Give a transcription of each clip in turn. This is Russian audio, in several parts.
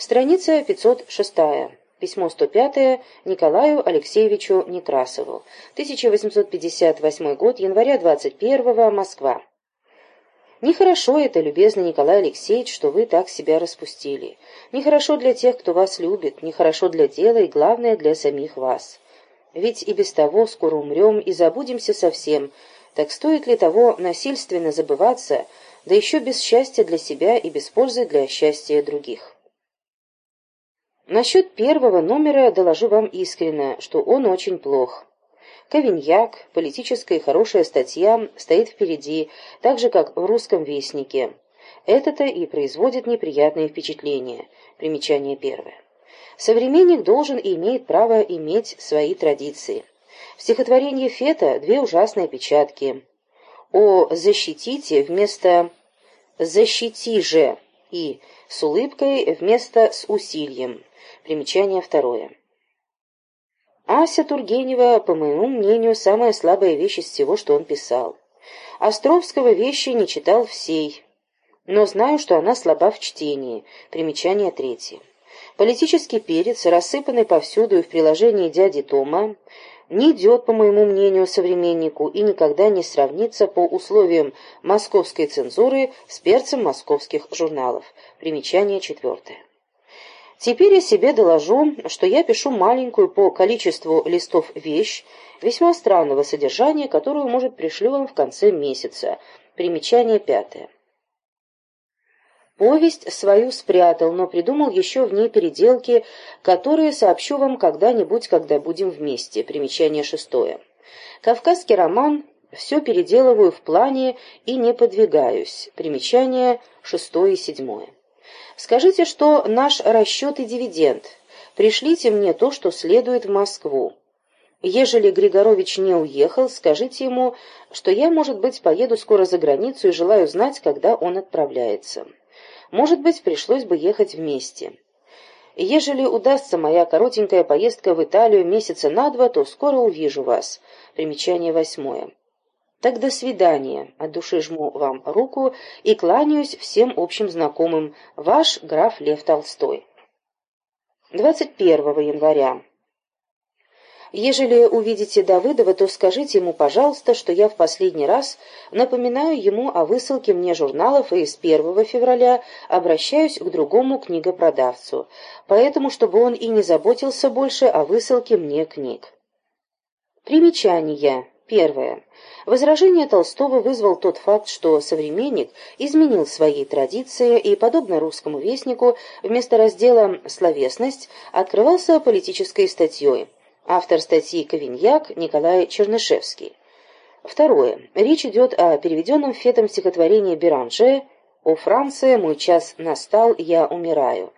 Страница 506. Письмо 105 Николаю Алексеевичу Некрасову. 1858 год, января 21 Москва. Нехорошо это, любезный Николай Алексеевич, что вы так себя распустили. Нехорошо для тех, кто вас любит, нехорошо для дела и, главное, для самих вас. Ведь и без того скоро умрем и забудемся совсем. Так стоит ли того насильственно забываться, да еще без счастья для себя и без пользы для счастья других? Насчет первого номера доложу вам искренне, что он очень плох. Ковиньяк, политическая и хорошая статья, стоит впереди, так же, как в «Русском вестнике». Это-то и производит неприятные впечатления. Примечание первое. Современник должен и имеет право иметь свои традиции. В стихотворении Фета две ужасные опечатки. О «защитите» вместо «защити же» и «с улыбкой» вместо «с усилием». Примечание второе. Ася Тургенева, по моему мнению, самая слабая вещь из всего, что он писал. Островского вещи не читал всей, но знаю, что она слаба в чтении. Примечание третье. Политический перец, рассыпанный повсюду и в приложении дяди Тома, не идет, по моему мнению, современнику и никогда не сравнится по условиям московской цензуры с перцем московских журналов. Примечание четвертое. Теперь я себе доложу, что я пишу маленькую по количеству листов вещь, весьма странного содержания, которую, может, пришлю вам в конце месяца. Примечание пятое. Повесть свою спрятал, но придумал еще в ней переделки, которые сообщу вам когда-нибудь, когда будем вместе. Примечание шестое. Кавказский роман все переделываю в плане и не подвигаюсь. Примечание шестое и седьмое. Скажите, что наш расчет и дивиденд. Пришлите мне то, что следует в Москву. Ежели Григорович не уехал, скажите ему, что я, может быть, поеду скоро за границу и желаю знать, когда он отправляется. Может быть, пришлось бы ехать вместе. Ежели удастся моя коротенькая поездка в Италию месяца на два, то скоро увижу вас. Примечание восьмое. Так до свидания. От души жму вам руку и кланяюсь всем общим знакомым. Ваш граф Лев Толстой. 21 января. Ежели увидите Давыдова, то скажите ему, пожалуйста, что я в последний раз напоминаю ему о высылке мне журналов и с 1 февраля обращаюсь к другому книгопродавцу, поэтому чтобы он и не заботился больше о высылке мне книг. Примечания. Первое. Возражение Толстого вызвал тот факт, что современник изменил свои традиции и, подобно русскому вестнику, вместо раздела «Словесность» открывался политической статьей. Автор статьи «Ковиньяк» Николай Чернышевский. Второе. Речь идет о переведенном фетом стихотворении Беранже «О Франции, мой час настал, я умираю».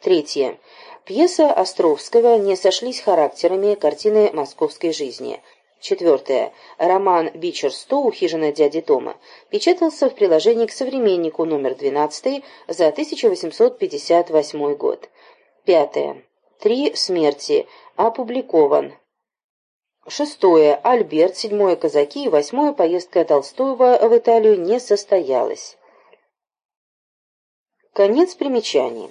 Третье. Пьеса Островского «Не сошлись характерами картины московской жизни». Четвертое. Роман «Бичер Стоу. Хижина дяди Тома» печатался в приложении к «Современнику» номер 12 за 1858 год. Пятое. Три смерти. Опубликован. Шестое. Альберт. Седьмое. Казаки. И восьмое. Поездка Толстого в Италию не состоялась. Конец примечаний.